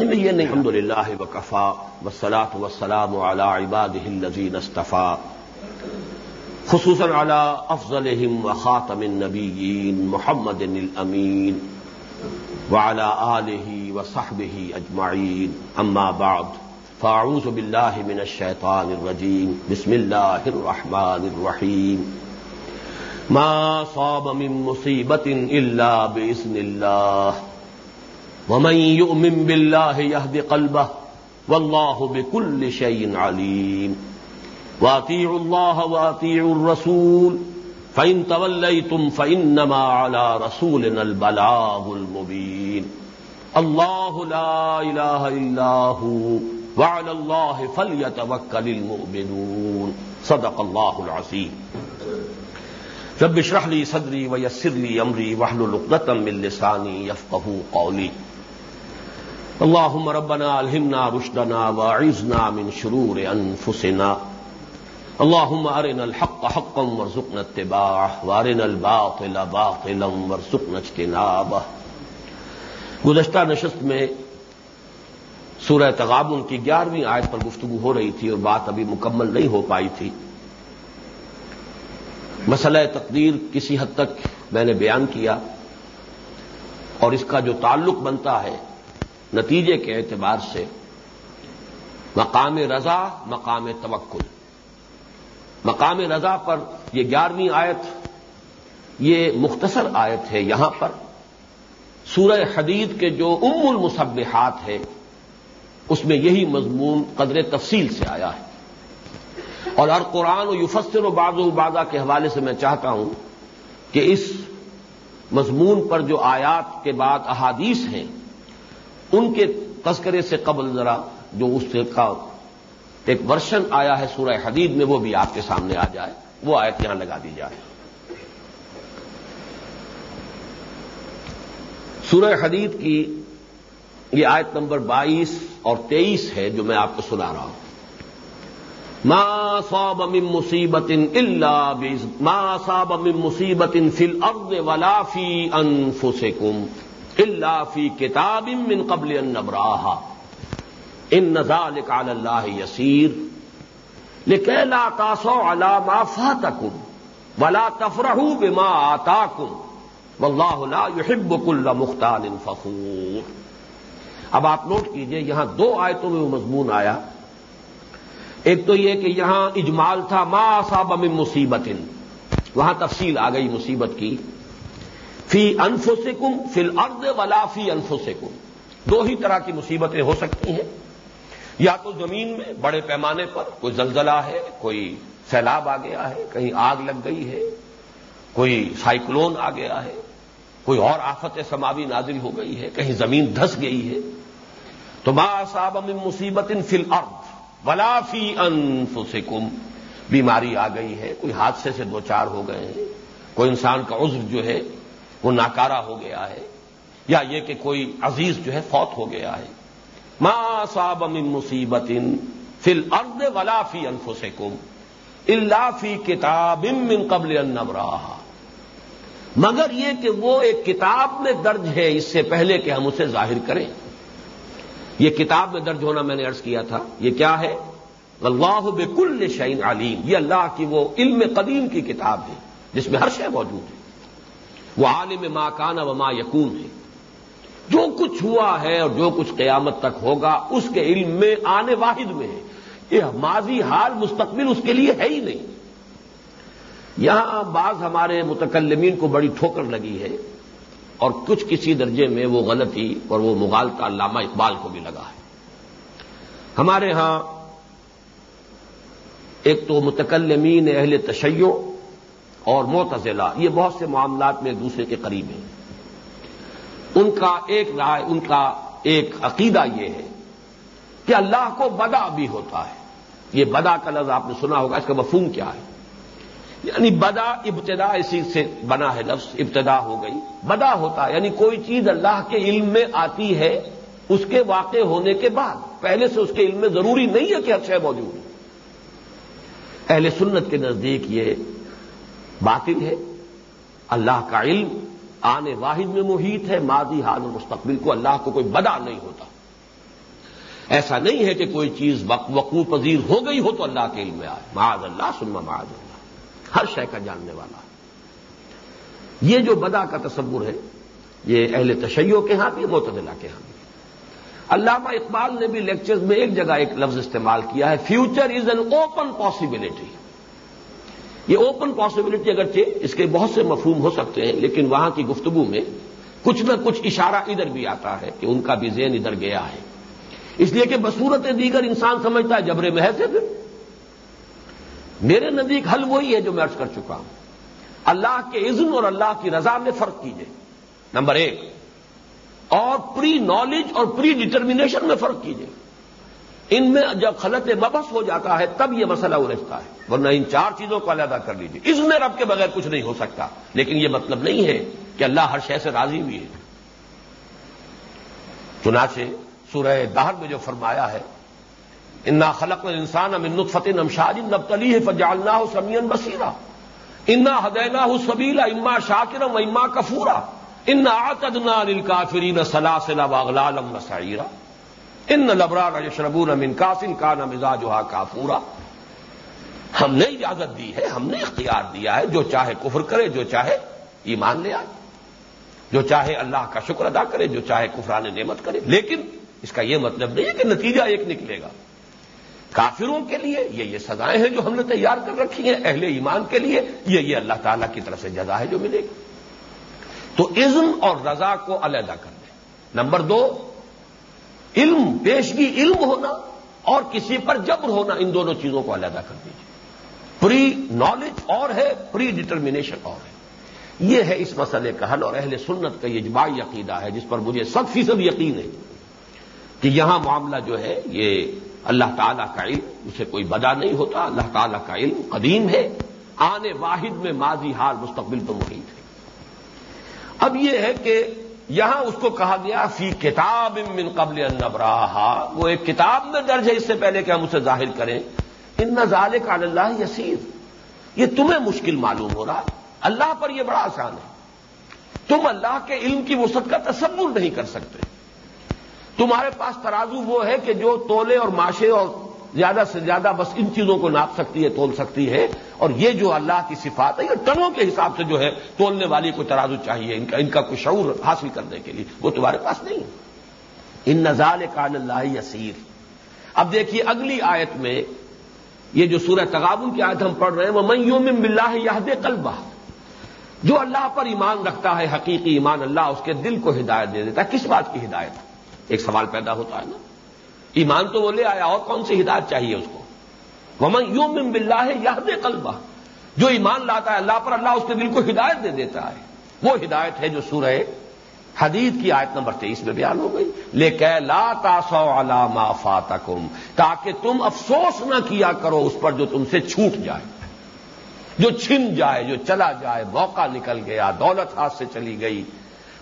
یہ نہیں الحمد للہ وکفا وسلاۃ وسلام علی عباد الذین اصطفا، خصوصاً علی افضلهم وخاتم النبیین محمد الامین وعلى آله وصحبه أجمعين أما بعد فأعوذ بالله من الشيطان الرجيم بسم الله الرحمن الرحيم ما صاب من مصيبة إلا بإذن الله ومن يؤمن بالله يهد قلبه والله بكل شيء عليم. واتيعوا الله واتيعوا الرسول، فإن توليتم فإنما على رسولنا البلاغ المبين. الله لا إله إلا هو، وعلى الله فليتوكل المؤمنون. صدق الله العظيم. رب اشرح لي صدري ويسر لي أمري واحلل عقدة من لساني يفقهوا قولي. اللهم ربنا الهمنا رشدنا واعذنا من شرور انفسنا اللهم ارنا الحق حقا وارزقنا اتباعه وارنا الباطل باطلا وارزقنا اجتنابه. گزشتہ نشست میں سورہ تغابن کی گیارہویں آیت پر گفتگو ہو رہی تھی اور بات ابھی مکمل نہیں ہو پائی تھی۔ مسئلہ تقدیر کسی حد تک میں نے بیان کیا اور اس کا جو تعلق بنتا ہے نتیجے کے اعتبار سے مقام رضا، مقام توکل۔ مقام رضا پر یہ گیارہویں آیت، یہ مختصر آیت ہے یہاں پر۔ سورہ حدید کے جو ام المصبحات ہے اس میں یہی مضمون قدر تفصیل سے آیا ہے۔ اور ہر قرآن و یفسر و بعض و بازا کے حوالے سے میں چاہتا ہوں کہ اس مضمون پر جو آیات کے بعد احادیث ہیں ان کے تذکرے سے قبل ذرا جو اس کا ایک ورشن آیا ہے سورہ حدید میں وہ بھی آپ کے سامنے آ جائے، وہ آیت یہاں لگا دی جائے۔ سورہ حدید کی یہ آیت نمبر بائیس اور تیئیس ہے جو میں آپ کو سنا رہا ہوں۔ ما صاب من مصیبت اللہ ما صاب من مصیبت فی الارض ولا فی انفسکم۔ اللہ فی کتاب من قبل ان نبراہ ان ذالک علی اللہ یسیر لکہ لا تاسو علی ما فاتکم ولا تفرحوا بما آتاکم واللہ لا يحب كل مختال فخور. اب آپ نوٹ کیجیے، یہاں دو آیتوں میں وہ مضمون آیا۔ ایک تو یہ کہ یہاں اجمال تھا، ما صاب من مصیبت وہاں تفصیل آ گئی مصیبت کی۔ فی انفسکم فی الارض ولا فی انفسکم دو ہی طرح کی مصیبتیں ہو سکتی ہیں یا تو زمین میں بڑے پیمانے پر کوئی زلزلہ ہے، کوئی سیلاب آ گیا ہے، کہیں آگ لگ گئی ہے، کوئی سائیکلون آ گیا ہے، کوئی اور آفت سماوی نازل ہو گئی ہے، کہیں زمین دھس گئی ہے۔ تو ما صاحب من مصیبت ان فل ارد ولا فی انفسکم، بیماری آ گئی ہے، کوئی حادثے سے دو چار ہو گئے ہیں، کوئی انسان کا عذر جو ہے وہ ناکارا ہو گیا ہے یا یہ کہ کوئی عزیز جو ہے فوت ہو گیا ہے۔ ما صاب من مصیبت فل ارد ولا فی انفسکم اللہ فی کتاب من قبل ان نبراہ مگر یہ کہ وہ ایک کتاب میں درج ہے، اس سے پہلے کہ ہم اسے ظاہر کریں۔ یہ کتاب میں درج ہونا میں نے ارض کیا تھا، یہ کیا ہے؟ اللہ بکل شعین علیم یہ اللہ کی وہ علم قدیم کی کتاب ہے، جس میں ہر شے موجود ہے۔ وہ عالم ماں کانا و ماں یقون ہے۔ جو کچھ ہوا ہے اور جو کچھ قیامت تک ہوگا، اس کے علم میں آنے واحد میں ہے۔ یہ ماضی حال مستقبل اس کے لیے ہے ہی نہیں۔ یہاں بعض ہمارے متکلمین کو بڑی ٹھوکر لگی ہے اور کچھ کسی درجے میں وہ غلطی اور وہ مغالطہ علامہ اقبال کو بھی لگا ہے۔ ہمارے ہاں ایک تو متکلمین اہل تشیع اور معتزلہ، یہ بہت سے معاملات میں ایک دوسرے کے قریب ہیں۔ ان کا ایک رائے، ان کا ایک عقیدہ یہ ہے کہ اللہ کو بدا بھی ہوتا ہے۔ یہ بدا کا لفظ آپ نے سنا ہوگا، اس کا مفہوم کیا ہے؟ یعنی بدا ابتدا اسی سے بنا ہے، لفظ ابتدا ہو گئی بدا ہوتا ہے۔ یعنی کوئی چیز اللہ کے علم میں آتی ہے، اس کے واقع ہونے کے بعد، پہلے سے اس کے علم میں ضروری نہیں ہے کہ اچھے موجود ہے۔ اہل سنت کے نزدیک یہ باطل ہے۔ اللہ کا علم آنے واحد میں محیط ہے، ماضی، حال اور مستقبل کو اللہ کو کوئی بدا نہیں ہوتا۔ ایسا نہیں ہے کہ کوئی چیز وقوع پذیر ہو گئی ہو تو اللہ کے علم میں آئے۔ معاذ اللہ سنما معاذ اللہ۔ ہر شے کا جاننے والا۔ یہ جو بدا کا تصور ہے، یہ اہل تشیعوں کے ہاں بھی، معتدلہ کے ہاں بھی۔ علامہ اقبال نے بھی لیکچرز میں ایک جگہ ایک لفظ استعمال کیا ہے future is an open possibility یہ اوپن پاسبلٹی اگرچہ اس کے بہت سے مفہوم ہو سکتے ہیں، لیکن وہاں کی گفتگو میں کچھ نہ کچھ اشارہ ادھر بھی آتا ہے کہ ان کا بھی ذہن ادھر گیا ہے۔ اس لیے کہ بصورت دیگر انسان سمجھتا ہے، جبرے محض ہے پھر میرے نزدیک حل وہی ہے جو میں ارض کر چکا ہوں۔ اللہ کے عزم اور اللہ کی رضا میں فرق کیجیے نمبر ایک، اور پری نالج اور پری ڈٹرمنیشن میں فرق کیجیے ان میں جب خلط مبس ہو جاتا ہے، تب یہ مسئلہ الجھتا ہے۔ ورنہ ان چار چیزوں کو علیحدہ کر لیجیے اس میں رب کے بغیر کچھ نہیں ہو سکتا۔ لیکن یہ مطلب نہیں ہے کہ اللہ ہر شے سے راضی بھی ہے۔ چنانچہ سورہ دہر میں جو فرمایا ہے، انا خلق انسان امن فتح نمشاد نب تلی ہے فجالنا سمین بصیرہ انا ہدینا سبیلا اما شاکرم اما کفورا ان آتدنا نل کافرین سلاسلا واغلالم مسائرہ ان لبرار یشربون من کاسن کا نہ مزاج کافورا۔ ہم نے اجازت دی ہے، ہم نے اختیار دیا ہے، جو چاہے کفر کرے، جو چاہے ایمان لے آئے۔ جو چاہے اللہ کا شکر ادا کرے، جو چاہے کفران نعمت کرے۔ لیکن اس کا یہ مطلب نہیں ہے کہ نتیجہ ایک نکلے گا۔ کافروں کے لیے یہ یہ سزائیں ہیں جو ہم نے تیار کر رکھی ہیں، اہل ایمان کے لیے یہ یہ اللہ تعالیٰ کی طرف سے جزا ہے جو ملے گی۔ تو عزم اور رضا کو علیحدہ کر دیں۔ نمبر دو علم، پیشگی علم ہونا اور کسی پر جبر ہونا، ان دونوں چیزوں کو علیحدہ کر دیجیے پری نالج اور ہے، پری ڈٹرمنیشن اور ہے۔ یہ ہے اس مسئلے کا حل اور اہل سنت کا یہ اجبائی عقیدہ ہے، جس پر مجھے سب فیصد یقین ہے کہ یہاں معاملہ جو ہے، یہ اللہ تعالیٰ کا علم، اسے کوئی بدا نہیں ہوتا۔ اللہ تعالیٰ کا علم قدیم ہے۔ آنے واحد میں ماضی، حال، مستقبل پر محیط ہے۔ اب یہ ہے کہ یہاں اس کو کہا گیا، فی کتاب من قبل النبراہ وہ ایک کتاب میں درج ہے، اس سے پہلے کہ ہم اسے ظاہر کریں۔ ان نظال کا اللہ یسیر۔ یہ تمہیں مشکل معلوم ہو رہا اللہ پر یہ بڑا آسان ہے۔ تم اللہ کے علم کی وسعت کا تصور نہیں کر سکتے۔ تمہارے پاس ترازو وہ ہے کہ جو تولے اور ماشے اور زیادہ سے زیادہ بس ان چیزوں کو ناپ سکتی ہے، تول سکتی ہے۔ اور یہ جو اللہ کی صفات ہے یہ ٹنوں کے حساب سے جو ہے تولنے والی کو ترازو چاہیے، ان کا ان کا کوئی شعور حاصل کرنے کے لیے۔ وہ تمہارے پاس نہیں ہے۔ ان نظال کان اللہ یسیر۔ اب دیکھیے اگلی آیت میں یہ جو سورہ تغابن کی آیت ہم پڑھ رہے ہیں وہ میوم بلّہ یاد کلبہ جو اللہ پر ایمان رکھتا ہے، حقیقی ایمان، اللہ اس کے دل کو ہدایت دے دیتا ہے۔ کس بات کی ہدایت؟ ایک سوال پیدا ہوتا ہے نا۔ ایمان تو وہ لے آیا، اور کون سی ہدایت چاہیے اس کو؟ ومن یوم بلّہ یاد کلبہ جو ایمان لاتا ہے اللہ پر، اللہ اس کے دل کو ہدایت دے دیتا ہے۔ وہ ہدایت ہے جو سورہ حدید کی آیت نمبر تیئیس میں بیان ہو گئی۔ لے کہ لا تاسو علامہ فاتکم تاکہ تم افسوس نہ کیا کرو اس پر جو تم سے چھوٹ جائے۔ جو چھن جائے، جو چلا جائے، موقع نکل گیا، دولت ہاتھ سے چلی گئی۔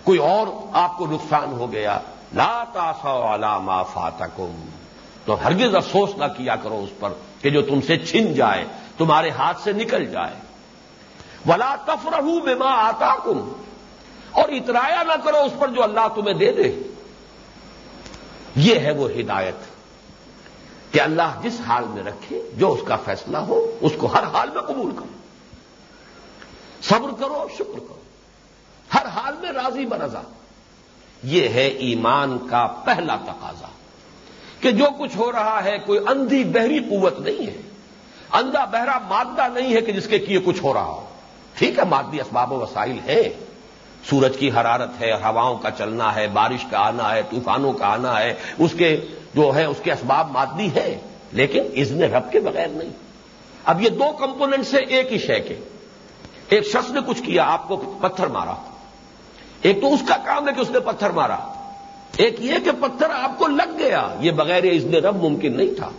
کوئی اور آپ کو نقصان ہو گیا۔ لا تاسو علامہ فاتکم۔ تو ہرگز افسوس نہ کیا کرو اس پر کہ جو تم سے چھن جائے، تمہارے ہاتھ سے نکل جائے۔ ولا تفرح بما آتا کم اور اترایا نہ کرو اس پر جو اللہ تمہیں دے دے۔ یہ ہے وہ ہدایت۔ کہ اللہ جس حال میں رکھے، جو اس کا فیصلہ ہو، اس کو ہر حال میں قبول کرو۔ صبر کرو، شکر کرو۔ ہر حال میں راضی برضا یہ ہے ایمان کا پہلا تقاضا کہ جو کچھ ہو رہا ہے کوئی اندھی بہری قوت نہیں ہے، اندھا بہرا مادہ نہیں ہے کہ جس کے کیے کچھ ہو رہا ہو۔ ٹھیک ہے، مادی اسباب و وسائل ہے سورج کی حرارت ہے، ہواؤں کا چلنا ہے، بارش کا آنا ہے، طوفانوں کا آنا ہے، اس کے جو ہے، اس کے اسباب مادی ہے لیکن اذن رب کے بغیر نہیں۔ اب یہ دو کمپوننٹ سے ایک ہی شے کے۔ ایک شخص نے کچھ کیا، آپ کو پتھر مارا۔ ایک تو اس کا کام ہے کہ اس نے پتھر مارا۔ ایک یہ کہ پتھر آپ کو لگ گیا۔ یہ بغیر اذن رب ممکن نہیں تھا۔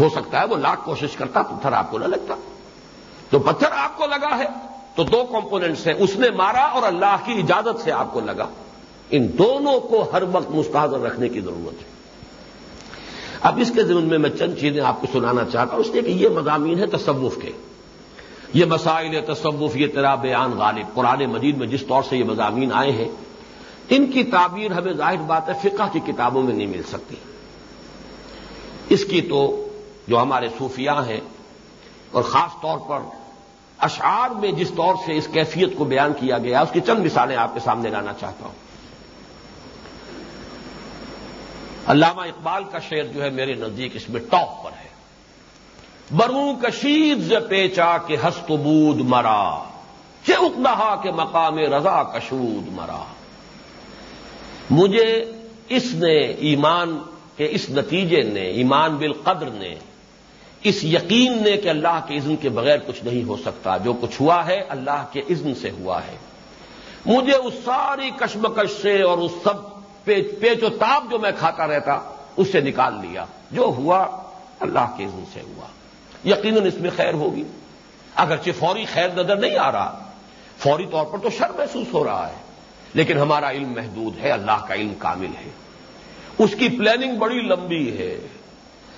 ہو سکتا ہے وہ لاکھ کوشش کرتا، پتھر آپ کو نہ لگتا۔ تو پتھر آپ کو لگا ہے، تو دو کمپوننٹس ہیں۔ اس نے مارا اور اللہ کی اجازت سے آپ کو لگا۔ ان دونوں کو ہر وقت مستحضر رکھنے کی ضرورت ہے۔ اب اس کے ذمن میں میں چند چیزیں آپ کو سنانا چاہتا ہوں۔ اس لیے کہ یہ مضامین ہے تصوف کے۔ یہ مسائل تصوف، یہ تیرا بیان غالب۔ قرآن مجید میں جس طور سے یہ مضامین آئے ہیں، ان کی تعبیر ہمیں ظاہر بات ہے، فقہ کی کتابوں میں نہیں مل سکتی۔ اس کی تو جو ہمارے صوفیاء ہیں، اور خاص طور پر اشعار میں جس طور سے اس کیفیت کو بیان کیا گیا، اس کی چند مثالیں آپ کے سامنے لانا چاہتا ہوں۔ علامہ اقبال کا شعر جو ہے میرے نزدیک اس میں ٹاپ پر ہے۔ بروں کشید ز پیچا کے ہست بود مرا اقدہا کے مقام رضا کشود مرا۔ مجھے اس نے ایمان کے اس نتیجے نے، ایمان بالقدر نے، اس یقین نے کہ اللہ کے اذن کے بغیر کچھ نہیں ہو سکتا۔ جو کچھ ہوا ہے اللہ کے اذن سے ہوا ہے۔ مجھے اس ساری کشمکش سے اور اس سب پیچ و تاب جو میں کھاتا رہتا، اس سے نکال لیا۔ جو ہوا اللہ کے اذن سے ہوا۔ یقیناً اس میں خیر ہوگی۔ اگرچہ فوری خیر نظر نہیں آ رہا، فوری طور پر تو شر محسوس ہو رہا ہے، لیکن ہمارا علم محدود ہے، اللہ کا علم کامل ہے۔ اس کی پلاننگ بڑی لمبی ہے۔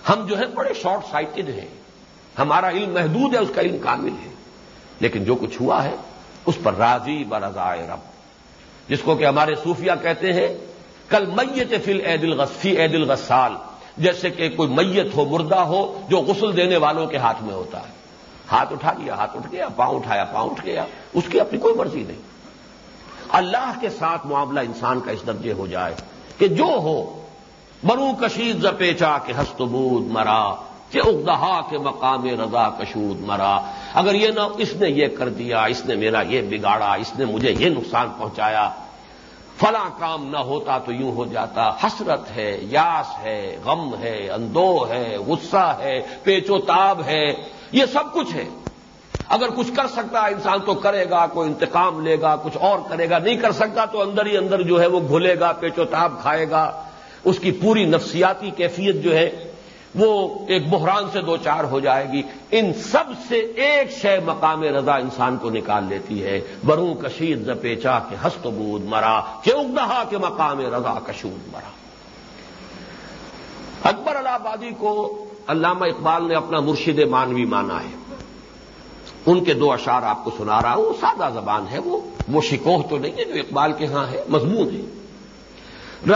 ہم جو ہے بڑے شارٹ سائٹڈ ہیں۔ ہمارا علم محدود ہے، اس کا علم کامل ہے۔ لیکن جو کچھ ہوا ہے، اس پر راضی برضائے رب۔ جس کو کہ ہمارے صوفیہ کہتے ہیں، کل میت فل عید الغصفی عید الغسال جیسے کہ کوئی میت ہو، مردہ ہو، جو غسل دینے والوں کے ہاتھ میں ہوتا ہے۔ ہاتھ اٹھا لیا، ہاتھ اٹھ گیا، پاؤں اٹھایا، پاؤں اٹھ گیا۔ اس کی اپنی کوئی مرضی نہیں۔ اللہ کے ساتھ معاملہ انسان کا اس درجے ہو جائے کہ جو ہو برو کشید زپیچا کے ہست بود مرا، کہ اگدہا کے مقام رضا کشود مرا۔ اگر یہ نہ، اس نے یہ کر دیا، اس نے میرا یہ بگاڑا، اس نے مجھے یہ نقصان پہنچایا۔ فلاں کام نہ ہوتا تو یوں ہو جاتا۔ حسرت ہے، یاس ہے، غم ہے اندو ہے، غصہ ہے، پیچ و تاب ہے۔ یہ سب کچھ ہے۔ اگر کچھ کر سکتا انسان تو کرے گا، کوئی انتقام لے گا، کچھ اور کرے گا۔ نہیں کر سکتا تو اندر ہی اندر جو ہے وہ گھلے گا، پیچ و تاب کھائے گا۔ اس کی پوری نفسیاتی کیفیت جو ہے وہ ایک بحران سے دو چار ہو جائے گی۔ ان سب سے ایک شے مقام رضا انسان کو نکال لیتی ہے۔ بروں کشید ز پیچا کے ہست بود مرا، کہ اگدہا کے مقام رضا کشود مرا۔ اکبر آبادی کو علامہ اقبال نے اپنا مرشد مانوی مانا ہے۔ ان کے دو اشعار آپ کو سنا رہا ہوں۔ سادہ زبان ہے، وہ وہ شکوہ تو نہیں ہے جو اقبال کے ہاں ہے، مضمون ہے۔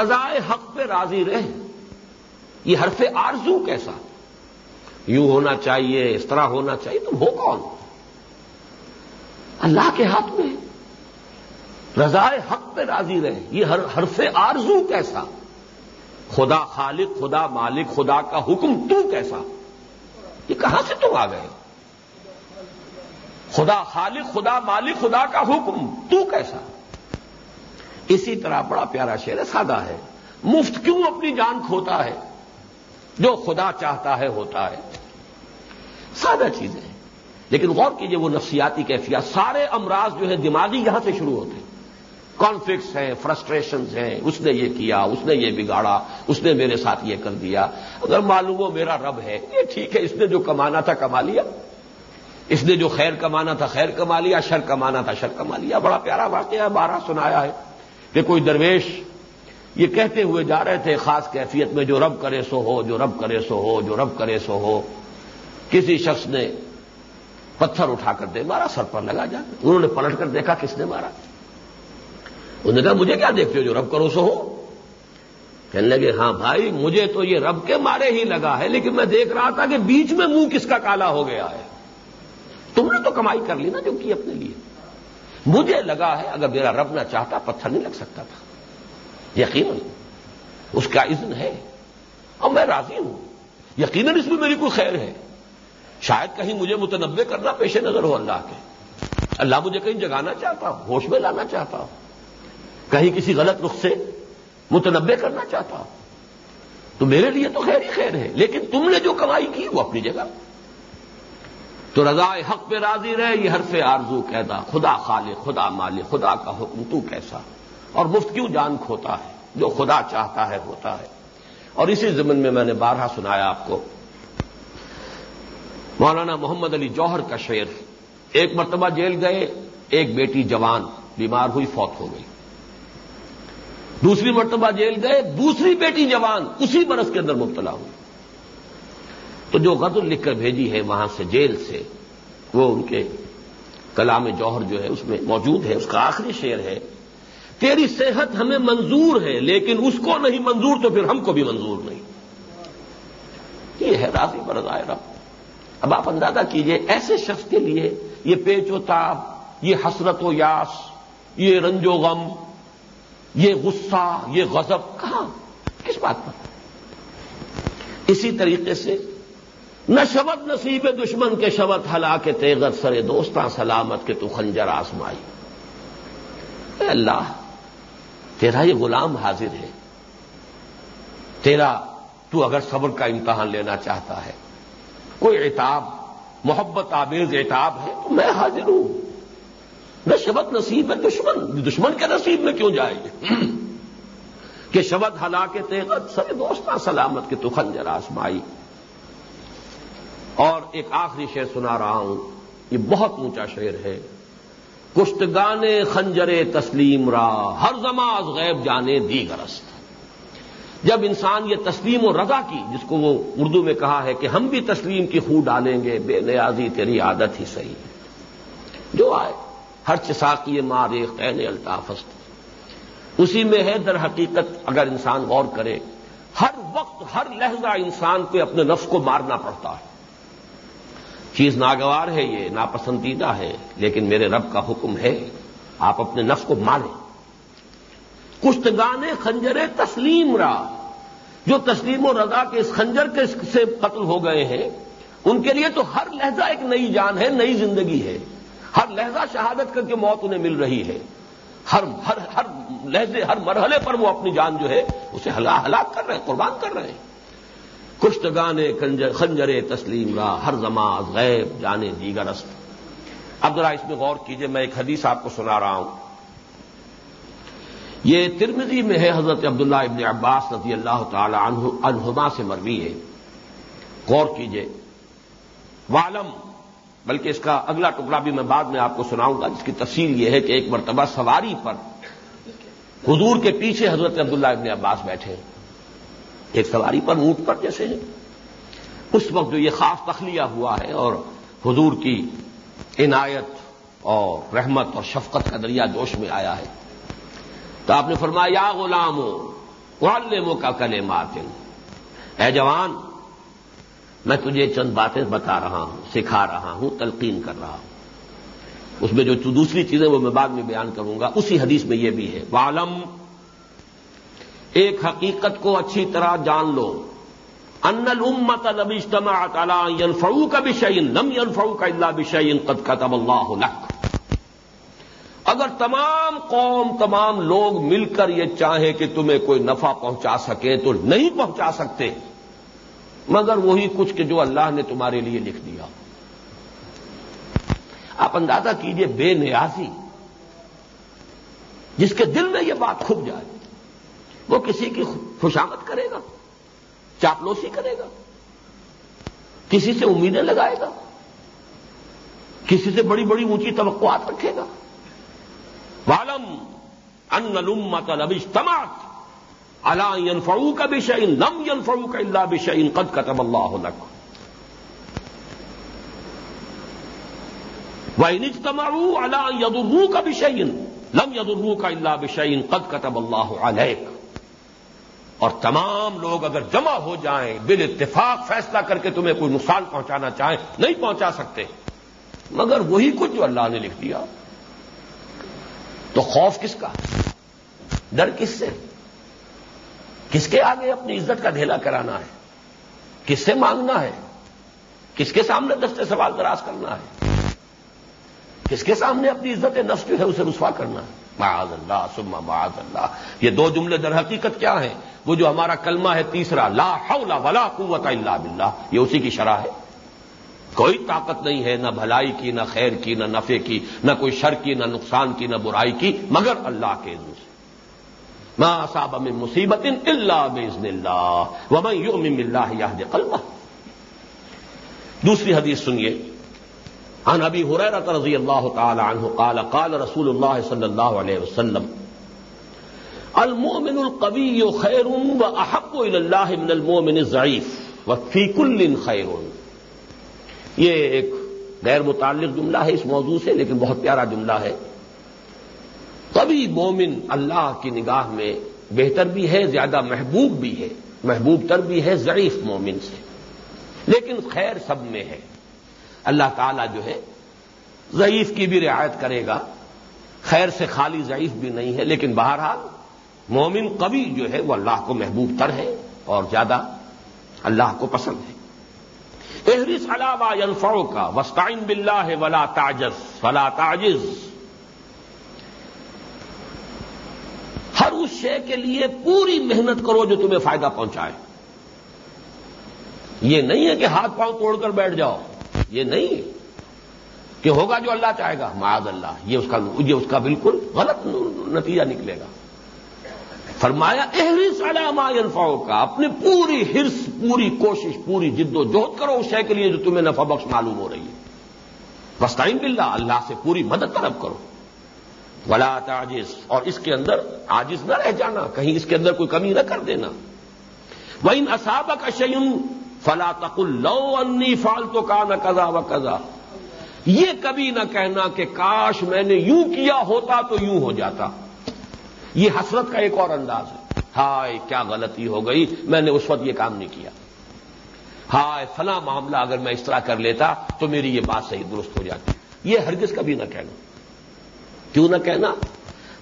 رضائے حق پہ راضی رہ۔ یہ حرف آرزو کیسا یوں ہونا چاہیے، اس طرح ہونا چاہیے، تم ہو کون؟ اللہ کے ہاتھ میں۔ رضائے حق پہ راضی رہے۔ یہ حرف آرزو کیسا خدا خالق، خدا مالک، خدا کا حکم تو کیسا یہ کہاں سے تم آ گئے؟ خدا خالق، خدا مالک، خدا کا حکم تو کیسا اسی طرح بڑا پیارا شعر سادہ ہے۔ مفت کیوں اپنی جان کھوتا ہے؟ جو خدا چاہتا ہے ہوتا ہے۔ سادہ چیزیں ہیں۔ لیکن غور کیجیے وہ نفسیاتی کیفیات سارے امراض جو ہے دماغی یہاں سے شروع ہوتے ہیں۔ کانفلکٹس ہیں فرسٹریشنز ہیں۔ اس نے یہ کیا، اس نے یہ بگاڑا، اس نے میرے ساتھ یہ کر دیا۔ اگر معلوم ہو میرا رب ہے، یہ ٹھیک ہے، اس نے جو کمانا تھا کما لیا۔ اس نے جو خیر کمانا تھا خیر کما لیا، شر کمانا تھا شر کما لیا۔ بڑا پیارا واقعہ بارہ سنایا ہے کہ کوئی درویش یہ کہتے ہوئے جا رہے تھے، خاص کیفیت میں جو رب کرے سو ہو، جو رب کرے سو ہو، جو رب کرے سو ہو۔ کسی شخص نے پتھر اٹھا کر دے مارا، سر پر لگا جا۔ انہوں نے پلٹ کر دیکھا کس نے مارا۔ انہوں نے کہا، مجھے کیا دیکھتے ہو جو رب کرو سو ہو؟ کہنے لگے ہاں بھائی، مجھے تو یہ رب کے مارے ہی لگا ہے، لیکن میں دیکھ رہا تھا کہ بیچ میں منہ کس کا کالا ہو گیا ہے۔ تم نے تو کمائی کر لی نا جو کی اپنے لیے۔ مجھے لگا ہے، اگر میرا رب نہ چاہتا، پتھر نہیں لگ سکتا تھا۔ یقیناً، اس کا اذن ہے۔ اور میں راضی ہوں۔ یقیناً اس میں میری کوئی خیر ہے۔ شاید کہیں مجھے متنوع کرنا پیش نظر ہو اللہ کے۔ اللہ مجھے کہیں جگانا چاہتا ہوں، ہوش میں لانا چاہتا ہوں۔ کہیں کسی غلط رخ سے متنوع کرنا چاہتا ہوں۔ تو میرے لیے تو خیر ہی خیر ہے، لیکن تم نے جو کمائی کی وہ اپنی جگہ۔ تو رضا حق پہ راضی رہے، یہ حرف آرزو کہتا، خدا خالق، خدا مالک، خدا کا حکم تو کیسا؟ اور مفت کیوں جان کھوتا ہے؟ جو خدا چاہتا ہے ہوتا ہے۔ اور اسی زمن میں میں نے بارہ سنایا آپ کو۔ مولانا محمد علی جوہر کا شعر۔ ایک مرتبہ جیل گئے، ایک بیٹی جوان، بیمار ہوئی، فوت ہو گئی۔ دوسری مرتبہ جیل گئے، دوسری بیٹی جوان، اسی برس کے اندر مبتلا ہوئی۔ تو جو غزل لکھ کر بھیجی ہے وہاں سے جیل سے، وہ ان کے کلام جوہر جو ہے، اس میں موجود ہے، اس کا آخری شعر ہے۔ تیری صحت ہمیں منظور ہے، لیکن اس کو نہیں منظور تو پھر ہم کو بھی منظور نہیں۔ یہ ہے راضی برضائے رب۔ اب آپ اندازہ کیجیے، ایسے شخص کے لیے یہ پیچ و تاب، یہ حسرت و یاس، یہ رنج و غم، یہ غصہ، یہ غضب، کہاں؟ کس بات پر؟ اسی طریقے سے نہ شبت نصیب دشمن کے شبت ہلا کے تیغت، سرے دوستاں، سلامت کے تو خنجر آسمائی اے اللہ تیرا یہ غلام حاضر ہے۔ تیرا تو اگر صبر کا امتحان لینا چاہتا ہے۔ کوئی اعتاب محبت آمیز اعتاب ہے تو میں حاضر ہوں۔ نہ شبت نصیب ہے، دشمن دشمن کے نصیب میں کیوں جائے گی کہ شبت ہلا کے تیغت سر دوستاں سلامت کے تو خنجر آسمائی اور ایک آخری شعر سنا رہا ہوں۔ یہ بہت اونچا شعر ہے۔ کشتگانے خنجرے تسلیم را، ہر زماز غیب جانے دی گرست جب انسان یہ تسلیم و رضا کی، جس کو وہ اردو میں کہا ہے کہ ہم بھی تسلیم کی خو ڈالیں گے، بے نیازی تیری عادت ہی صحیح ہے۔ جو آئے، ہر چساکی مار ایک الطافست اسی میں ہے در حقیقت، اگر انسان غور کرے، ہر وقت، ہر لہجہ انسان کو اپنے نفس کو مارنا پڑتا ہے۔ چیز ناگوار ہے یہ، ناپسندیدہ ہے، لیکن میرے رب کا حکم ہے، آپ اپنے نفس کو ماریں۔ کشتگانے خنجرے تسلیم را۔ جو تسلیم و رضا کے اس خنجر کے سے قتل ہو گئے ہیں، ان کے لیے تو ہر لہجہ ایک نئی جان ہے، نئی زندگی ہے۔ ہر لہجہ شہادت کر کے موت انہیں مل رہی ہے۔ ہر ہر ہر لہجے، ہر مرحلے پر وہ اپنی جان جو ہے، اسے ہلاک کر رہے ہیں، قربان کر رہے ہیں۔ کشتگانے خنجرے تسلیم را، ہر زماز غیب جانے دیگر است۔ اب ذرا اس میں غور کیجیے، میں ایک حدیث آپ کو سنا رہا ہوں۔ یہ ترمزی میں ہے، حضرت عبداللہ ابن عباس رضی اللہ تعالی عنہما سے مروی ہے۔ غور کیجیے۔ والم بلکہ اس کا اگلا ٹکڑا بھی میں بعد میں آپ کو سناؤں گا، جس کی تفصیل یہ ہے کہ ایک مرتبہ سواری پر حضور کے پیچھے حضرت عبداللہ ابن عباس بیٹھے۔ ہیں ایک سواری پر اونٹ پر جیسے ہیں۔ اس وقت جو یہ خاص تخلیہ ہوا ہے اور حضور کی عنایت اور رحمت اور شفقت کا دریا جوش میں آیا ہے۔ تو آپ نے فرمایا، یا غلام ہو کا کلے اے جوان، میں تجھے چند باتیں بتا رہا ہوں، سکھا رہا ہوں، تلقین کر رہا ہوں۔ اس میں جو دوسری چیزیں وہ میں بعد میں بیان کروں گا، اسی حدیث میں یہ بھی ہے۔ والم ایک حقیقت کو اچھی طرح جان لو۔ ان الامت نبی اجتماعت علی ينفعو کا بشعین لم ينفعو کا اللہ قد كتب اللہ لك۔ اگر تمام قوم، تمام لوگ مل کر یہ چاہیں کہ تمہیں کوئی نفع پہنچا سکے تو نہیں پہنچا سکتے۔ مگر وہی کچھ کہ جو اللہ نے تمہارے لیے لکھ دیا۔ آپ اندازہ کیجیے بے نیازی۔ جس کے دل میں یہ بات کھب جائے۔ وہ کسی کی خوشامد کرے گا؟ چاپلوسی کرے گا؟ کسی سے امیدیں لگائے گا؟ کسی سے بڑی بڑی اونچی توقعات رکھے گا؟ والم ان الامت الاجتماعت على ينفعوك بشيء، لم ينفعوك الا بشيء، قد كتب الله لك وان اجتمعوا على ان يضروك بشيء، لم يضروك الا بشيء، قد كتب الله عليك. اور تمام لوگ اگر جمع ہو جائیں بال اتفاق فیصلہ کر کے تمہیں کوئی نقصان پہنچانا چاہیں، نہیں پہنچا سکتے۔ مگر وہی کچھ جو اللہ نے لکھ دیا۔ تو خوف کس کا؟ ڈر کس سے؟ کس کے آگے اپنی عزت کا ڈھیلا کرانا ہے؟ کس سے مانگنا ہے؟ کس کے سامنے دستے سوال دراز کرنا ہے؟ کس کے سامنے اپنی عزت نفس جو ہے اسے رسوا کرنا ہے؟ معاذ اللہ سما معاذ اللہ۔ یہ دو جملے در حقیقت کیا ہیں؟ وہ جو ہمارا کلمہ ہے تیسرا، لا حول ولا قوت الا باللہ۔ یہ اسی کی شرح ہے۔ کوئی طاقت نہیں ہے نہ بھلائی کی، نہ خیر کی، نہ نفے کی، نہ کوئی شر کی، نہ نقصان کی، نہ برائی کی، مگر اللہ کے علم سے۔ ما صاحب من مصیبت اللہ بزن اللہ۔ ومن یؤمن باللہ یہد قلبہ۔ دوسری حدیث سنیے۔ عن ابی حریرہ رضی اللہ تعالی عنہ قال قال رسول اللہ صلی اللہ علیہ وسلم، المؤمن القوی خیر و احب الى اللہ من المؤمن الضعیف وفی کل خیر۔ یہ ایک غیر متعلق جملہ ہے اس موضوع سے، لیکن بہت پیارا جملہ ہے۔ کبھی مومن اللہ کی نگاہ میں بہتر بھی ہے، زیادہ محبوب بھی ہے، محبوب تر بھی ہے، ضعیف مومن سے۔ لیکن خیر سب میں ہے۔ اللہ تعالیٰ جو ہے ضعیف کی بھی رعایت کرے گا۔ خیر سے خالی ضعیف بھی نہیں ہے، لیکن بہرحال مومن قوی جو ہے وہ اللہ کو محبوب تر ہے اور زیادہ اللہ کو پسند ہے۔ احرس علاوہ ینفعو کا وسطائن بلّہ ہے ولا تاجز ولا تاجز ہر اس شے کے لیے پوری محنت کرو جو تمہیں فائدہ پہنچائے۔ یہ نہیں ہے کہ ہاتھ پاؤں توڑ کر بیٹھ جاؤ۔ یہ نہیں کہ ہوگا جو اللہ چاہے گا۔ معاذ اللہ، یہ اس کا یہ اس کا بالکل غلط نتیجہ نکلے گا۔ فرمایا احرس علامہ انفاؤ کا اپنی پوری ہرس پوری کوشش، پوری جد و جہد کرو اس شے کے لیے جو تمہیں نفع بخش معلوم ہو رہی ہے۔ وسطین بلّہ اللہ سے پوری مدد طلب کرو۔ ولا تاجز اور اس کے اندر آجز نہ رہ جانا، کہیں اس کے اندر کوئی کمی نہ کر دینا۔ وہ ان اصابک اشیم فلا تق لو انی فالتو کا نہ کزا و کزا یہ کبھی نہ کہنا کہ کاش میں نے یوں کیا ہوتا تو یوں ہو جاتا۔ یہ حسرت کا ایک اور انداز ہے۔ ہائے، کیا غلطی ہو گئی۔ میں نے اس وقت یہ کام نہیں کیا۔ ہائے، فلاں معاملہ اگر میں اس طرح کر لیتا تو میری یہ بات صحیح درست ہو جاتی۔ یہ ہرگز کبھی نہ کہنا۔ کیوں نہ کہنا؟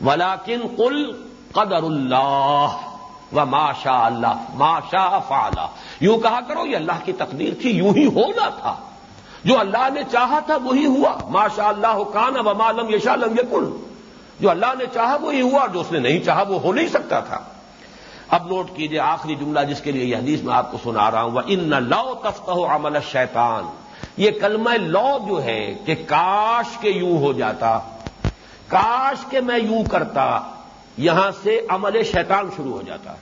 ولاکن کل قدر اللہ و ماشا اللہ ماشا فعلا یوں کہا کرو یہ اللہ کی تقدیر تھی یوں ہی ہونا تھا جو اللہ نے چاہا تھا وہی ہوا ماشاء اللہ کان و مالم یشا لم یکن جو اللہ نے چاہا وہی ہوا جو اس نے نہیں چاہا وہ ہو نہیں سکتا تھا اب نوٹ کیجیے آخری جملہ جس کے لیے یہ حدیث میں آپ کو سنا رہا ہوں وہ ان لو تفتہ عمل شیطان یہ کلمہ لو جو ہے کہ کاش کے یوں ہو جاتا کاش کے میں یوں کرتا یہاں سے عمل شیطان شروع ہو جاتا ہے۔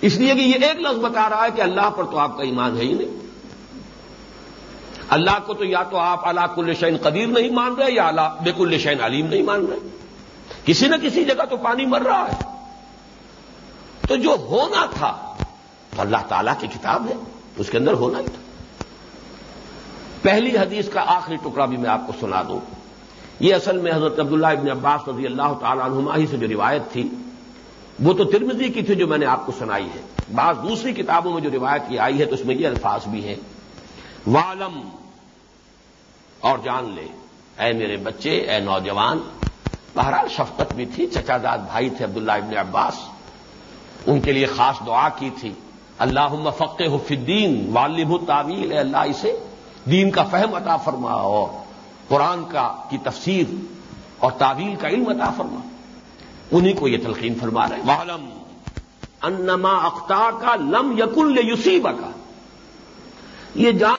اس لیے کہ یہ ایک لفظ بتا رہا ہے کہ اللہ پر تو آپ کا ایمان ہے ہی نہیں۔ اللہ کو تو یا تو آپ اللہ کل شین قدیر نہیں مان رہے یا اللہ بے کل شین علیم نہیں مان رہے۔ کسی نہ کسی جگہ تو پانی مر رہا ہے۔ تو جو ہونا تھا، تو اللہ تعالی کی کتاب ہے، اس کے اندر ہونا ہی تھا۔ پہلی حدیث کا آخری ٹکڑا بھی میں آپ کو سنا دوں۔ یہ اصل میں حضرت عبداللہ ابن عباس رضی اللہ تعالیٰ عنہما ہی سے جو روایت تھی، وہ تو ترمزی کی تھی جو میں نے آپ کو سنائی ہے۔ بعض دوسری کتابوں میں جو روایت کی آئی ہے تو اس میں یہ الفاظ بھی ہیں۔ والم اور جان لے، اے میرے بچے، اے نوجوان، بہرحال شفقت بھی تھی چچا داد بھائی تھے عبداللہ ابن عباس، ان کے لیے خاص دعا کی تھی۔ اللہ فق حفیدین والب الطویل اے اللہ، اسے دین کا فہم عطا فرما اور قرآن کا کی تفسیر اور تعویل کا علم عطا فرما۔ انہیں کو یہ تلقین فرما رہے والم انما اختار کا لم یقل یوسیبا کا یہ جان